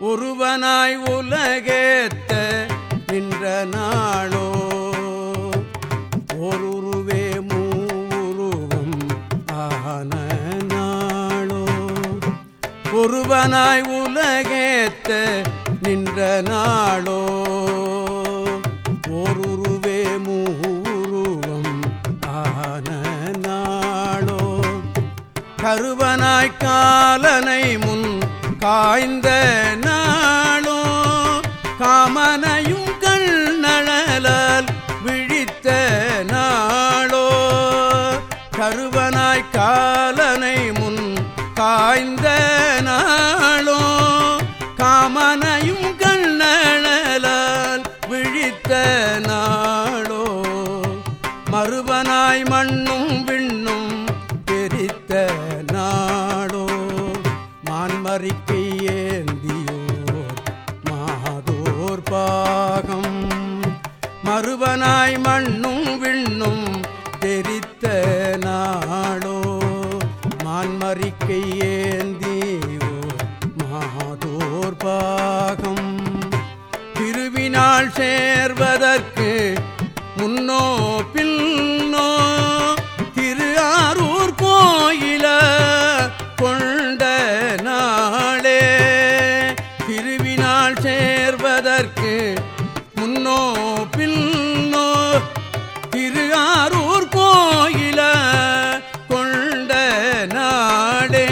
ஒருவனாய் உலகேத்த நின்ற நாளோ. ஓருருவே மூருவம் ஆன நாளோ. ஒருவனாய் உலகேத்த நின்ற நாளோ. ஓருருவே மூருவம் ஆன நாளோ. கருவனாய் காலனை முன் காய்ந்த நாளோ காமனையும் கண்ணழலால் விழித்த நாளோ. கருவனாய் காலனை முன் காய்ந்த மாறிக்கு ஏந்தியோர் மாதோர் பாகம். மறுவனாய் மண்ணும் விண்ணும் தெரித்த நாளோ மான்மறிக்கை ஏந்தியோர் மாதோர் பாகம். திருவினால் சேர்வதற்கு முன்னோ பின்னோ திருஆரூர் கோயில கொண்ட நாடே.